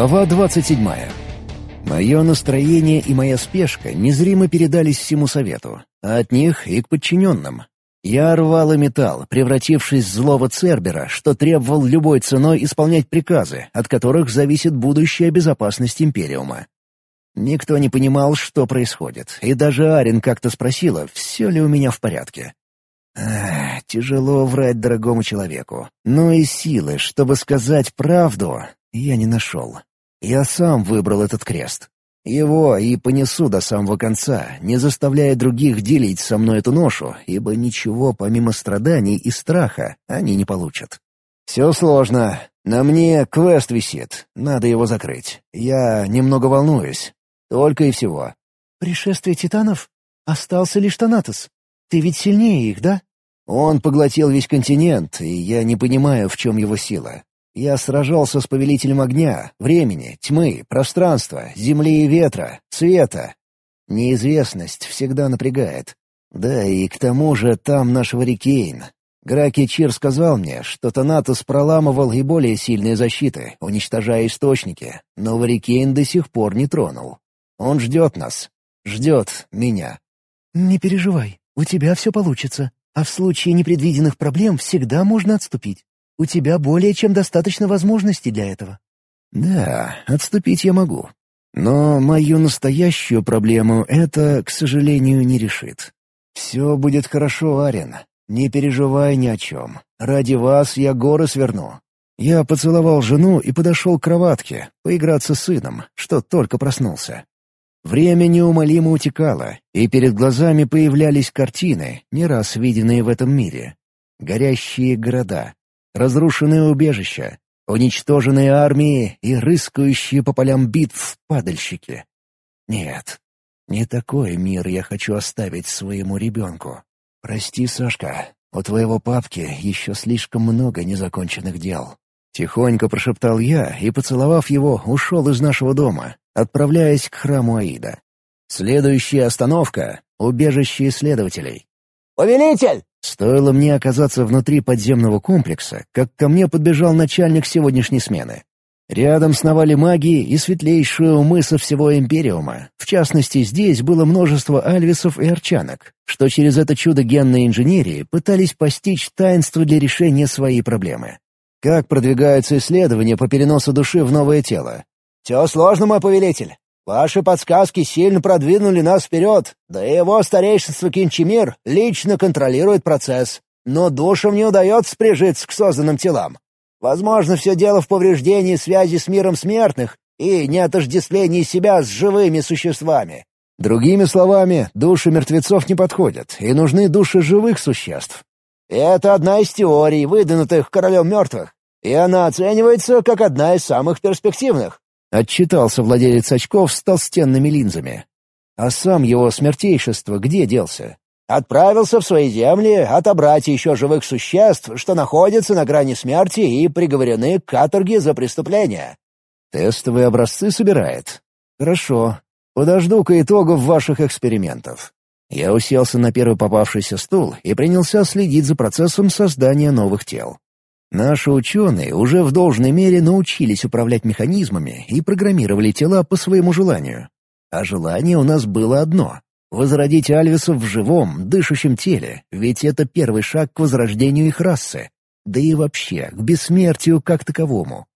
Глава 27. Мое настроение и моя спешка незримо передались всему совету, а от них и к подчиненным. Я рвал и металл, превратившись в злого Цербера, что требовал любой ценой исполнять приказы, от которых зависит будущая безопасность Империума. Никто не понимал, что происходит, и даже Арин как-то спросила, все ли у меня в порядке. Ах, тяжело врать дорогому человеку. Но и силы, чтобы сказать правду, я не нашел. Я сам выбрал этот крест. Его и понесу до самого конца, не заставляя других делить со мной эту ношу, ибо ничего помимо страданий и страха они не получат. Все сложно. На мне квест висит, надо его закрыть. Я немного волнуюсь. Только и всего. «Пришествие титанов? Остался лишь Танатос. Ты ведь сильнее их, да?» Он поглотил весь континент, и я не понимаю, в чем его сила. Я сражался с повелителем огня, времени, тьмы, пространства, земли и ветра, света. Неизвестность всегда напрягает. Да и к тому же там наш Варикейн. Граки Чир сказал мне, что Танатос проламывал и более сильные защиты, уничтожая источники, но Варикейн до сих пор не тронул. Он ждет нас. Ждет меня. «Не переживай, у тебя все получится. А в случае непредвиденных проблем всегда можно отступить. У тебя более чем достаточно возможностей для этого». «Да, отступить я могу. Но мою настоящую проблему это, к сожалению, не решит. Все будет хорошо, Арен. Не переживай ни о чем. Ради вас я горы сверну». Я поцеловал жену и подошел к кроватке, поиграться с сыном, что только проснулся. Время неумолимо утекало, и перед глазами появлялись картины, не раз виденные в этом мире. Горящие города, разрушенные убежища, уничтоженные армии и рыскающие по полям битв падальщики. Нет, не такой мир я хочу оставить своему ребенку. Прости, Сашка, у твоего папки еще слишком много незаконченных дел. Тихонько прошептал я и, поцеловав его, ушел из нашего дома, отправляясь к храму Аида. Следующая остановка — убежище исследователей. «Повелитель!» Стоило мне оказаться внутри подземного комплекса, как ко мне подбежал начальник сегодняшней смены. Рядом сновали маги и светлейшие умы со всего Империума. В частности, здесь было множество альвисов и арчанок, что через это чудо генной инженерии пытались постичь таинство для решения своей проблемы. Как продвигаются исследования по переносу души в новое тело? «Все сложно, мой повелитель. Ваши подсказки сильно продвинули нас вперед, да и его старейшинство Кинчемир лично контролирует процесс. Но душам не удается прижиться к созданным телам. Возможно, все дело в повреждении связи с миром смертных и неотождествлении себя с живыми существами. Другими словами, души мертвецов не подходят, и нужны души живых существ. Это одна из теорий, выдвинутых королем мертвых, и она оценивается как одна из самых перспективных. Отчитался владелец очков с толстенными линзами. А сам его смертейшество где делся? Отправился в свои земли отобрать еще живых существ, что находятся на грани смерти и приговорены к каторге за преступления. Тестовые образцы собирает. Хорошо. Подожду-ка итогов ваших экспериментов. Я уселся на первый попавшийся стул и принялся следить за процессом создания новых тел. Наши ученые уже в должной мере научились управлять механизмами и программировали тела по своему желанию. А желание у нас было одно — возродить Альвисов в живом, дышащем теле, ведь это первый шаг к возрождению их расы, да и вообще к бессмертию как таковому.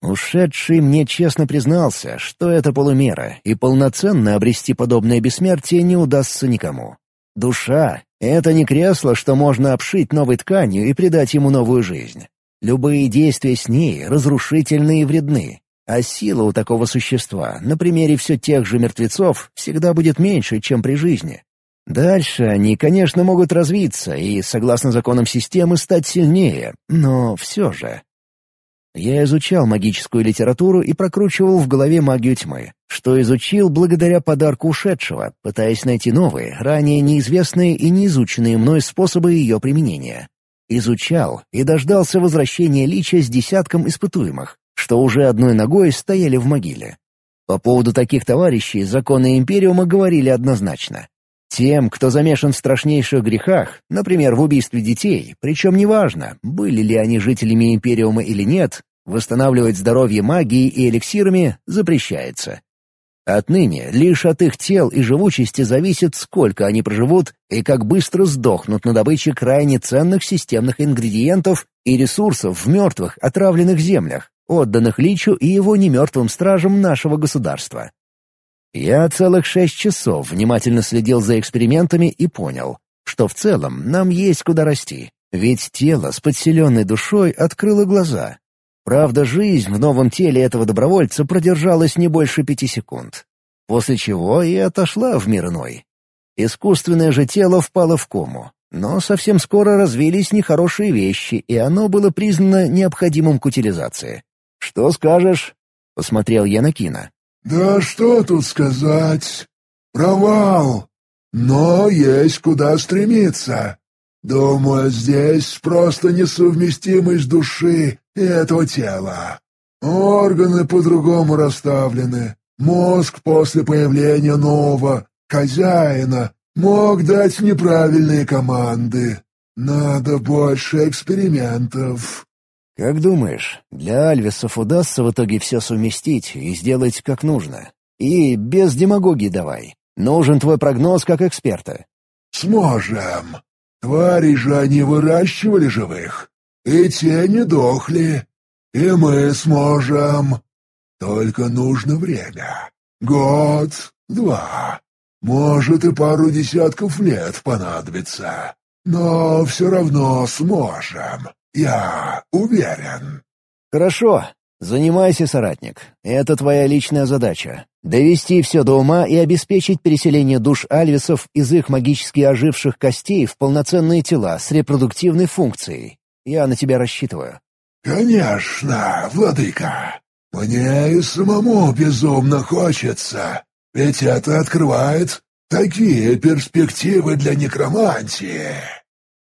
Ушедший мне честно признался, что это полумера, и полноценно обрести подобное бессмертие не удастся никому. Душа — это не кресло, что можно обшить новой тканью и придать ему новую жизнь. Любые действия с ней разрушительны и вредны, а сила у такого существа на примере все тех же мертвецов всегда будет меньше, чем при жизни. Дальше они, конечно, могут развиться и, согласно законам системы, стать сильнее, но все же. Я изучал магическую литературу и прокручивал в голове магию тьмы, что изучил благодаря подарку ушедшего, пытаясь найти новые, ранее неизвестные и неизученные мной способы ее применения. Изучал и дождался возвращения Лича с десятком испытуемых, что уже одной ногой стояли в могиле. По поводу таких товарищей законы Империума говорили однозначно. Тем, кто замешан в страшнейших грехах, например, в убийстве детей, причем неважно, были ли они жителями Империума или нет, Восстанавливать здоровье магией и эликсирами запрещается. Отныне лишь от их тел и живучести зависит, сколько они проживут и как быстро сдохнут на добыче крайне ценных системных ингредиентов и ресурсов в мертвых, отравленных землях, отданных Личу и его немертвым стражам нашего государства. Я целых шесть часов внимательно следил за экспериментами и понял, что в целом нам есть куда расти, ведь тело с подселенной душой открыло глаза, Правда, жизнь в новом теле этого добровольца продержалась не больше пяти секунд. После чего и отошла в мир иной. Искусственное же тело впало в кому. Но совсем скоро развились нехорошие вещи, и оно было признано необходимым к утилизации. «Что скажешь?» — посмотрел я на Кина. «Да что тут сказать? Провал. Но есть куда стремиться. Думаю, здесь просто несовместимость души этого тела. Органы по-другому расставлены. Мозг после появления нового хозяина мог дать неправильные команды. Надо больше экспериментов. Как думаешь, для Альвисов удастся в итоге все совместить и сделать как нужно? И без демагогии давай. Нужен твой прогноз как эксперта. Сможем. Твари же они выращивали живых, и те не дохли, и мы сможем. Только нужно время. Год, два, может и пару десятков лет понадобится. Но все равно сможем, я уверен. Хорошо, занимайся, соратник. Это твоя личная задача. Довести все до ума и обеспечить переселение душ альвисов из их магически оживших костей в полноценные тела с репродуктивной функцией. Я на тебя рассчитываю». «Конечно, владыка. Мне и самому безумно хочется, ведь это открывает такие перспективы для некромантии.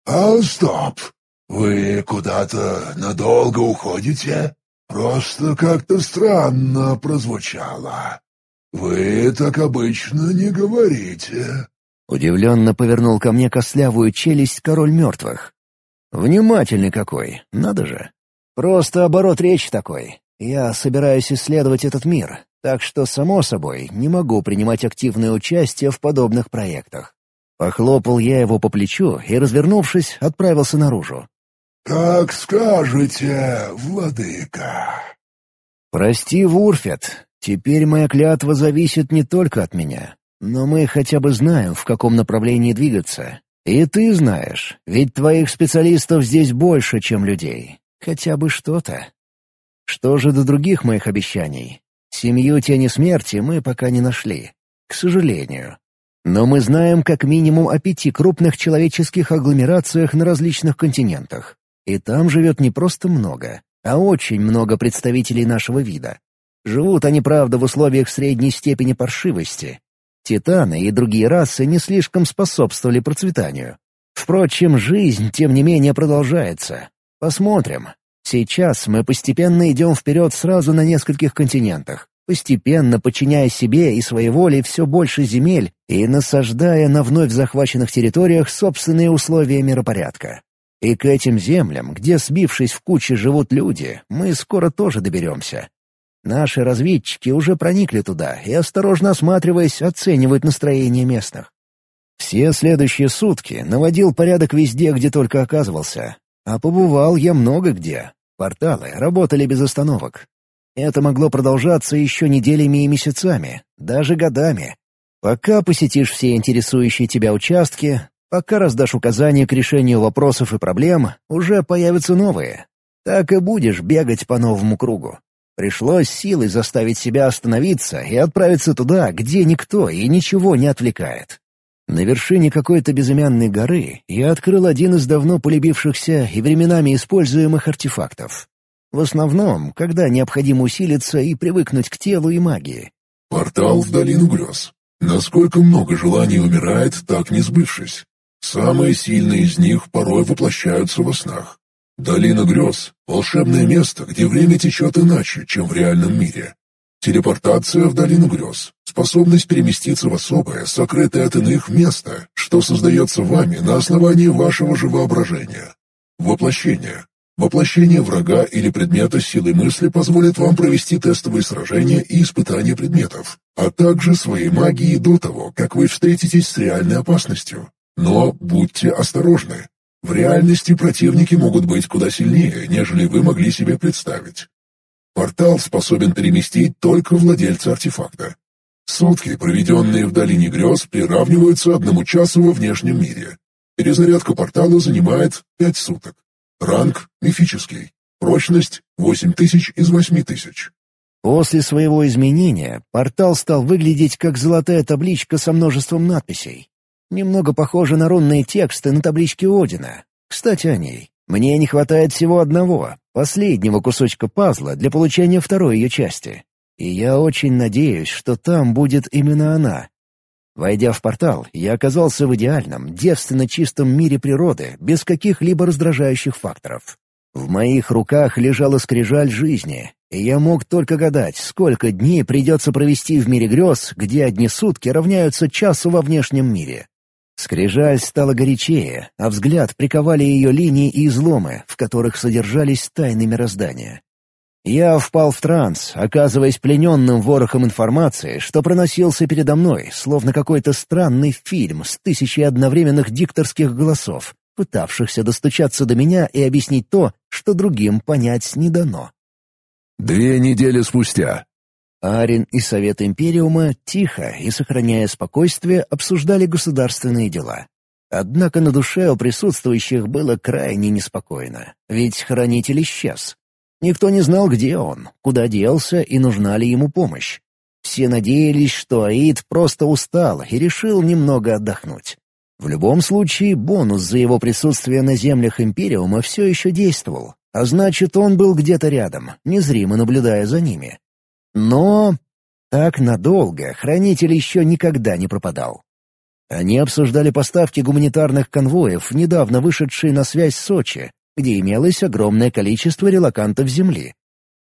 А стоп, вы куда-то надолго уходите? Просто как-то странно прозвучало. «Вы так обычно не говорите». Удивленно повернул ко мне костлявую челюсть король мертвых. Внимательный какой, надо же. Просто оборот речи такой. Я собираюсь исследовать этот мир, так что, само собой, не могу принимать активное участие в подобных проектах. Похлопал я его по плечу и, развернувшись, отправился наружу. «Как скажете, владыка». «Прости, Вурфет, теперь моя клятва зависит не только от меня, но мы хотя бы знаем, в каком направлении двигаться, и ты знаешь, ведь твоих специалистов здесь больше, чем людей. Хотя бы что-то. Что же до других моих обещаний? Семью Тени Смерти мы пока не нашли. К сожалению. Но мы знаем как минимум о пяти крупных человеческих агломерациях на различных континентах. И там живет не просто много, а очень много представителей нашего вида. Живут они, правда, в условиях средней степени паршивости, Титаны и другие расы не слишком способствовали процветанию. Впрочем, жизнь, тем не менее, продолжается. Посмотрим. Сейчас мы постепенно идем вперед сразу на нескольких континентах, постепенно подчиняя себе и своей воле все больше земель и насаждая на вновь захваченных территориях собственные условия миропорядка. И к этим землям, где, сбившись в кучи, живут люди, мы скоро тоже доберемся. Наши разведчики уже проникли туда и, осторожно осматриваясь, оценивают настроение местных. Все следующие сутки наводил порядок везде, где только оказывался. А побывал я много где. Порталы работали без остановок. Это могло продолжаться еще неделями и месяцами, даже годами. Пока посетишь все интересующие тебя участки, пока раздашь указания к решению вопросов и проблем, уже появятся новые. Так и будешь бегать по новому кругу. Пришлось силой заставить себя остановиться и отправиться туда, где никто и ничего не отвлекает. На вершине какой-то безымянной горы я открыл один из давно полюбившихся и временами используемых артефактов. В основном, когда необходимо усилиться и привыкнуть к телу и магии. «Портал в долину грез. Насколько много желаний умирает, так не сбывшись. Самые сильные из них порой воплощаются во снах. Долина грез — волшебное место, где время течет иначе, чем в реальном мире. Телепортация в долину грез — способность переместиться в особое, сокрытое от иных место, что создается вами на основании вашего же воображения. Воплощение Воплощение врага или предмета силой мысли позволит вам провести тестовые сражения и испытания предметов, а также своей магии до того, как вы встретитесь с реальной опасностью. Но будьте осторожны. В реальности противники могут быть куда сильнее, нежели вы могли себе представить. Портал способен переместить только владельца артефакта. Сутки, проведенные в долине грез, приравниваются одному часу во внешнем мире. Перезарядка портала занимает пять суток. Ранг — мифический. Прочность — 8000 из 8000. После своего изменения портал стал выглядеть как золотая табличка со множеством надписей. Немного похоже на рунные тексты на табличке Одина. Кстати, о ней. Мне не хватает всего одного, последнего кусочка пазла для получения второй ее части. И я очень надеюсь, что там будет именно она. Войдя в портал, я оказался в идеальном, девственно чистом мире природы, без каких-либо раздражающих факторов. В моих руках лежала скрижаль жизни, и я мог только гадать, сколько дней придется провести в мире грез, где одни сутки равняются часу во внешнем мире. Скрижаль стала горячее, а взгляд приковали ее линии и изломы, в которых содержались тайны мироздания. Я впал в транс, оказываясь плененным ворохом информации, что проносился передо мной, словно какой-то странный фильм с тысячей одновременных дикторских голосов, пытавшихся достучаться до меня и объяснить то, что другим понять не дано. Две недели спустя. Арин и Совет Империума тихо и сохраняя спокойствие обсуждали государственные дела. Однако на душе у присутствующих было крайне неспокойно, ведь хранитель исчез. Никто не знал, где он, куда делся и нужна ли ему помощь. Все надеялись, что Аид просто устал и решил немного отдохнуть. В любом случае, бонус за его присутствие на землях Империума все еще действовал, а значит, он был где-то рядом, незримо наблюдая за ними. Но так надолго Хранитель еще никогда не пропадал. Они обсуждали поставки гуманитарных конвоев, недавно вышедшие на связь Сочи, где имелось огромное количество релакантов Земли.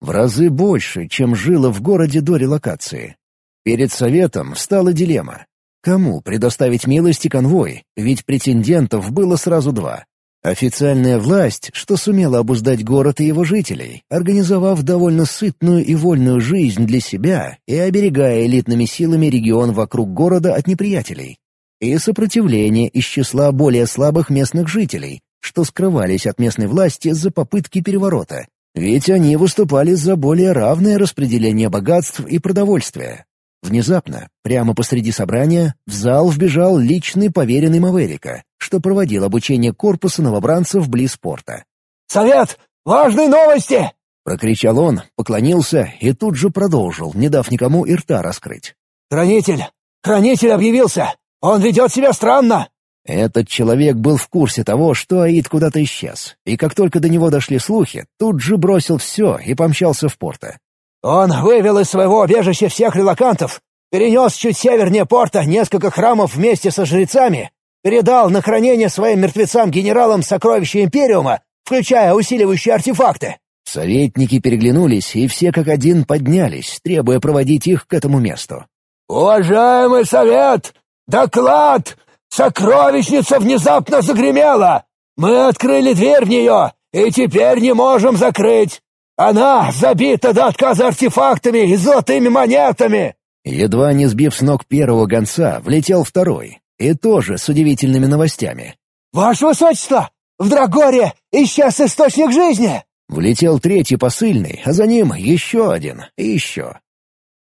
В разы больше, чем жило в городе до релокации. Перед Советом встала дилемма. Кому предоставить милость и конвой, ведь претендентов было сразу два. Официальная власть, что сумела обуздать город и его жителей, организовав довольно сытную и вольную жизнь для себя и оберегая элитными силами регион вокруг города от неприятелей. И сопротивление из числа более слабых местных жителей, что скрывались от местной власти за попытки переворота, ведь они выступали за более равное распределение богатств и продовольствия. Внезапно, прямо посреди собрания, в зал вбежал личный поверенный Маверика, что проводил обучение корпуса новобранцев близ порта. «Совет! Важные новости!» — прокричал он, поклонился и тут же продолжил, не дав никому и рта раскрыть. «Хранитель! Хранитель объявился! Он ведет себя странно! Этот человек был в курсе того, что Аид куда-то исчез, и как только до него дошли слухи, тут же бросил все и помчался в порта. «Он вывел из своего убежища всех релакантов, перенес чуть севернее порта несколько храмов вместе со жрецами, передал на хранение своим мертвецам-генералам сокровища Империума, включая усиливающие артефакты». Советники переглянулись, и все как один поднялись, требуя проводить их к этому месту. «Уважаемый совет! Доклад! Сокровищница внезапно загремела! Мы открыли дверь в нее, и теперь не можем закрыть! Она забита до отказа артефактами и золотыми монетами!» Едва не сбив с ног первого гонца, влетел второй, и тоже с удивительными новостями. «Ваше высочество! В Драгоре исчез источник жизни!» Влетел третий посыльный, а за ним еще один и еще.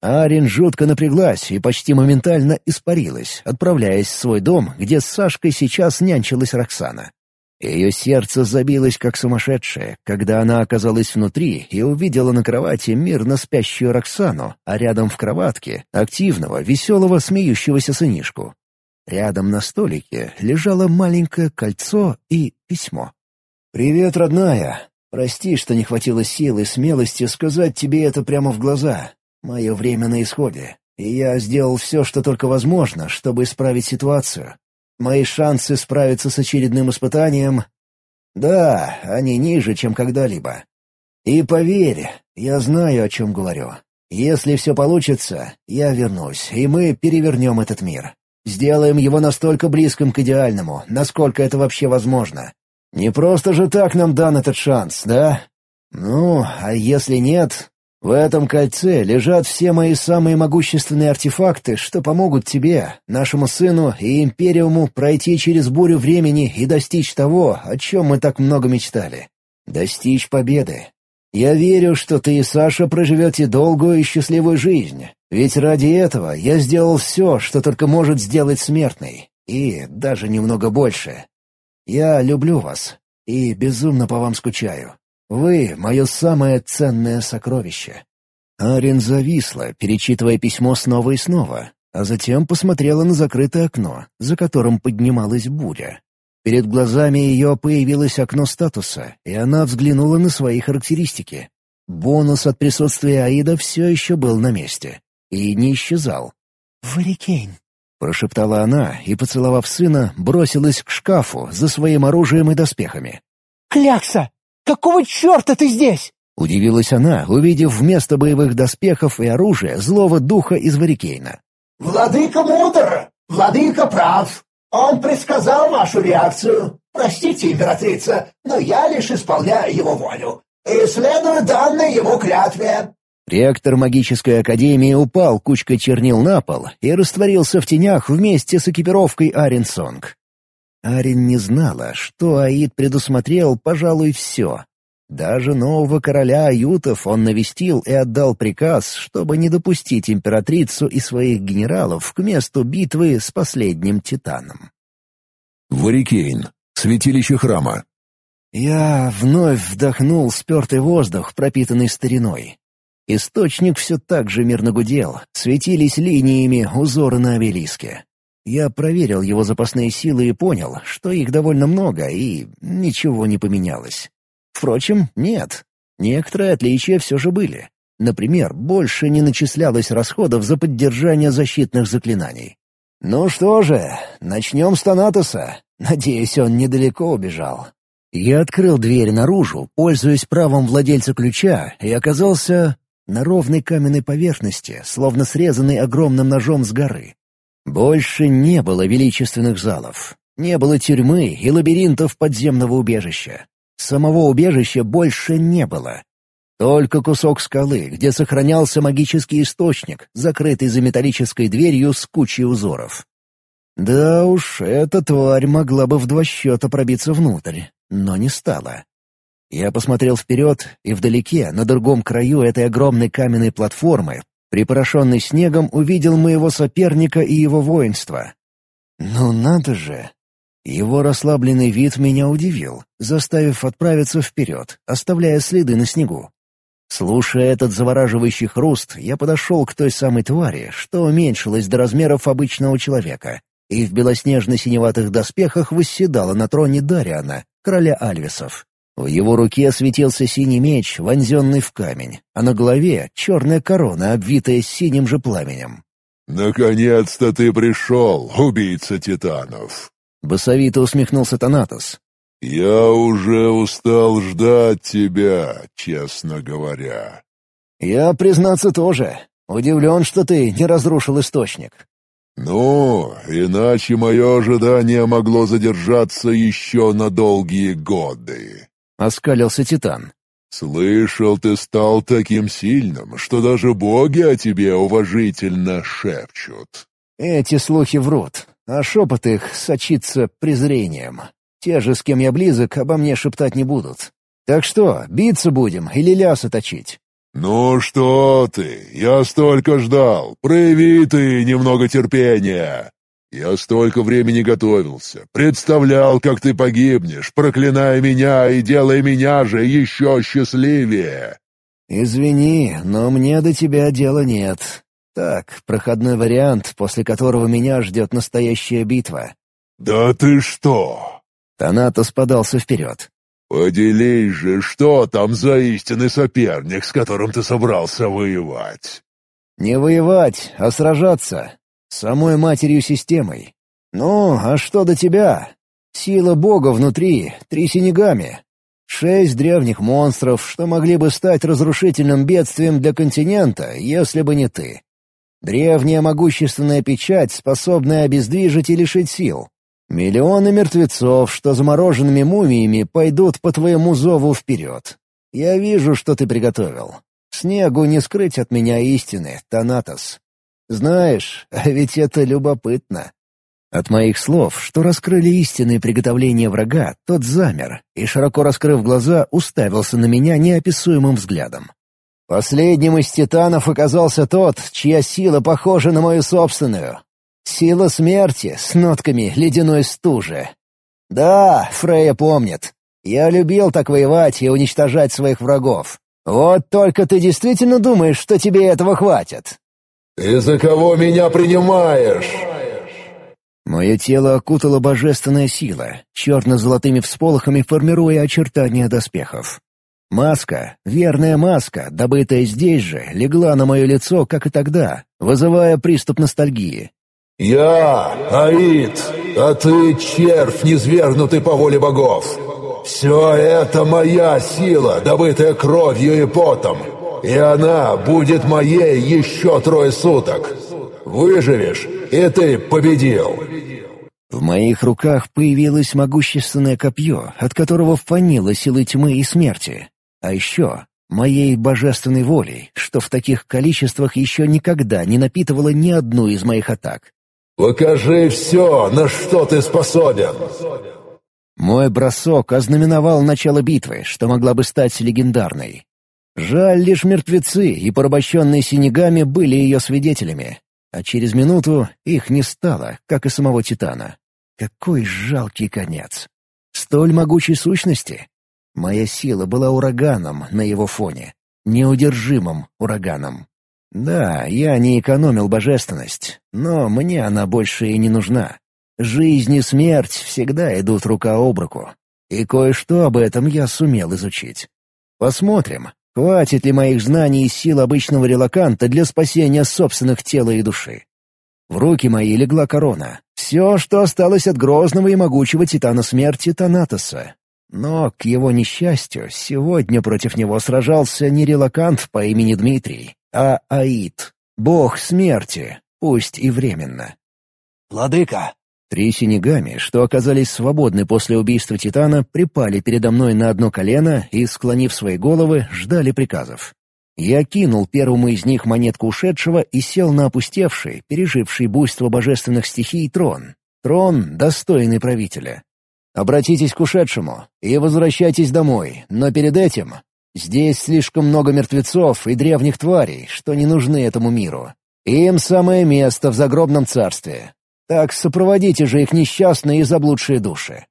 Арин жутко напряглась и почти моментально испарилась, отправляясь в свой дом, где с Сашкой сейчас нянчилась Роксана. Ее сердце забилось как сумасшедшее, когда она оказалась внутри и увидела на кровати мирно спящую Роксану, а рядом в кроватке — активного, веселого, смеющегося сынишку. Рядом на столике лежало маленькое кольцо и письмо. «Привет, родная. Прости, что не хватило сил и смелости сказать тебе это прямо в глаза. Мое время на исходе, и я сделал все, что только возможно, чтобы исправить ситуацию. Мои шансы справиться с очередным испытанием... Да, они ниже, чем когда-либо. И поверь, я знаю, о чем говорю. Если все получится, я вернусь, и мы перевернем этот мир. Сделаем его настолько близким к идеальному, насколько это вообще возможно. Не просто же так нам дан этот шанс, да? Ну, а если нет, в этом кольце лежат все мои самые могущественные артефакты, что помогут тебе, нашему сыну и Империуму пройти через бурю времени и достичь того, о чем мы так много мечтали. Достичь победы. Я верю, что ты и Саша проживете долгую и счастливую жизнь, ведь ради этого я сделал все, что только может сделать смертный, и даже немного больше. Я люблю вас и безумно по вам скучаю. Вы — мое самое ценное сокровище». Арин зависла, перечитывая письмо снова и снова, а затем посмотрела на закрытое окно, за которым поднималась буря. Перед глазами ее появилось окно статуса, и она взглянула на свои характеристики. Бонус от присутствия Аида все еще был на месте. И не исчезал. «Варикейн», — прошептала она и, поцеловав сына, бросилась к шкафу за своим оружием и доспехами. «Клякса! Какого черта ты здесь?» Удивилась она, увидев вместо боевых доспехов и оружия злого духа из Варикейна. «Владыка мудр! Владыка прав! Он предсказал вашу реакцию. Простите, императрица, но я лишь исполняю его волю и следую данной ему клятве». Ректор магической академии упал кучкой чернил на пол и растворился в тенях вместе с экипировкой Арин Сонг. Арин не знала, что Аид предусмотрел, пожалуй, все. Даже нового короля Аютов он навестил и отдал приказ, чтобы не допустить императрицу и своих генералов к месту битвы с последним титаном. Варикейн. Святилище храма. Я вновь вдохнул спертый воздух, пропитанный стариной. Источник все так же мирно гудел, светились линиями узоры на обелиске. Я проверил его запасные силы и понял, что их довольно много, и ничего не поменялось. Впрочем, нет. Некоторые отличия все же были. Например, больше не начислялось расходов за поддержание защитных заклинаний. Ну что же, начнем с Танатоса. Надеюсь, он недалеко убежал. Я открыл дверь наружу, пользуясь правом владельца ключа, и оказался на ровной каменной поверхности, словно срезанной огромным ножом с горы. Больше не было величественных залов, не было тюрьмы и лабиринтов подземного убежища. Самого убежища больше не было. Только кусок скалы, где сохранялся магический источник, закрытый за металлической дверью с кучей узоров. Да уж, эта тварь могла бы в два счета пробиться внутрь, но не стала. Я посмотрел вперед, и вдалеке, на другом краю этой огромной каменной платформы, припорошенный снегом, увидел моего соперника и его воинство. Ну надо же, его расслабленный вид меня удивил, заставив отправиться вперед, оставляя следы на снегу. Слушая этот завораживающий хруст, я подошел к той самой твари, что уменьшилась до размеров обычного человека, и в белоснежно-синеватых доспехах восседала на троне Дариана, короля Альвисов. В его руке светился синий меч, вонзенный в камень, а на голове — черная корона, обвитая синим же пламенем. «Наконец-то ты пришел, убийца титанов!» Басовито усмехнулся Танатос. «Я уже устал ждать тебя, честно говоря». «Я, признаться, тоже. Удивлен, что ты не разрушил источник». «Ну, иначе мое ожидание могло задержаться еще на долгие годы», — оскалился Титан. «Слышал, ты стал таким сильным, что даже боги о тебе уважительно шепчут». «Эти слухи врут а шепот их сочится презрением. Те же, с кем я близок, обо мне шептать не будут. Так что, биться будем или лясы точить?» «Ну что ты, я столько ждал. Прояви ты немного терпения. Я столько времени готовился, представлял, как ты погибнешь, проклиная меня и делая меня же еще счастливее». «Извини, но мне до тебя дела нет. Так, проходной вариант, после которого меня ждет настоящая битва. «Да ты что?» Танатос подался вперед. «Поделись же, что там за истинный соперник, с которым ты собрался воевать?» «Не воевать, а сражаться. Самой матерью-системой. Ну, а что до тебя? Сила Бога внутри, три синегами. Шесть древних монстров, что могли бы стать разрушительным бедствием для континента, если бы не ты. Древняя могущественная печать, способная обездвижить и лишить сил. Миллионы мертвецов, что замороженными мумиями, пойдут по твоему зову вперед. Я вижу, что ты приготовил. Снегу не скрыть от меня истины, Танатос. Знаешь, а ведь это любопытно. От моих слов, что раскрыли истинные приготовления врага, тот замер и, широко раскрыв глаза, уставился на меня неописуемым взглядом. Последним из титанов оказался тот, чья сила похожа на мою собственную. Сила смерти с нотками ледяной стужи. Да, Фрея помнит. Я любил так воевать и уничтожать своих врагов. Вот только ты действительно думаешь, что тебе этого хватит? «Ты за кого меня принимаешь?» Мое тело окутала божественная сила, черно-золотыми всполохами формируя очертания доспехов. Маска, верная маска, добытая здесь же, легла на мое лицо, как и тогда, вызывая приступ ностальгии. «Я Аид, а ты червь, низвергнутый по воле богов. Все это моя сила, добытая кровью и потом, и она будет моей еще трое суток. Выживешь, и ты победил». В моих руках появилось могущественное копье, от которого фанило силы тьмы и смерти. А еще моей божественной волей, что в таких количествах еще никогда не напитывало ни одну из моих атак. «Покажи все, на что ты способен!» Мой бросок ознаменовал начало битвы, что могла бы стать легендарной. Жаль, лишь мертвецы и порабощенные синегами были ее свидетелями, а через минуту их не стало, как и самого Титана. Какой жалкий конец! Столь могучей сущности! Моя сила была ураганом на его фоне, неудержимым ураганом. Да, я не экономил божественность, но мне она больше и не нужна. Жизнь и смерть всегда идут рука об руку. И кое-что об этом я сумел изучить. Посмотрим, хватит ли моих знаний и сил обычного релаканта для спасения собственных тела и души. В руки мои легла корона. Все, что осталось от грозного и могучего титана смерти Танатоса. Но, к его несчастью, сегодня против него сражался не релакант по имени Дмитрий, а Аид, бог смерти, пусть и временно. «Владыка!» Три синегами, что оказались свободны после убийства Титана, припали передо мной на одно колено и, склонив свои головы, ждали приказов. Я кинул первому из них монетку ушедшего и сел на опустевший, переживший буйство божественных стихий трон. Трон, достойный правителя. Обратитесь к ушедшему и возвращайтесь домой, но перед этим Здесь слишком много мертвецов и древних тварей, что не нужны этому миру. Им самое место в загробном царстве. Так сопроводите же их несчастные и заблудшие души.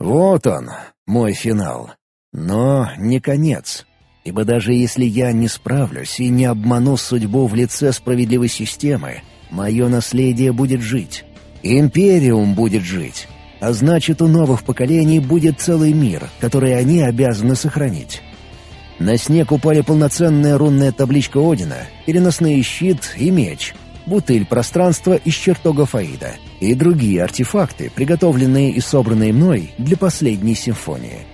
Вот он, мой финал. Но не конец. Ибо даже если я не справлюсь и не обману судьбу в лице справедливой системы, мое наследие будет жить. Империум будет жить. А значит, у новых поколений будет целый мир, который они обязаны сохранить. На снег упали полноценная рунная табличка Одина, переносный щит и меч, бутыль пространства из чертога Фаида и другие артефакты, приготовленные и собранные мной для последней симфонии.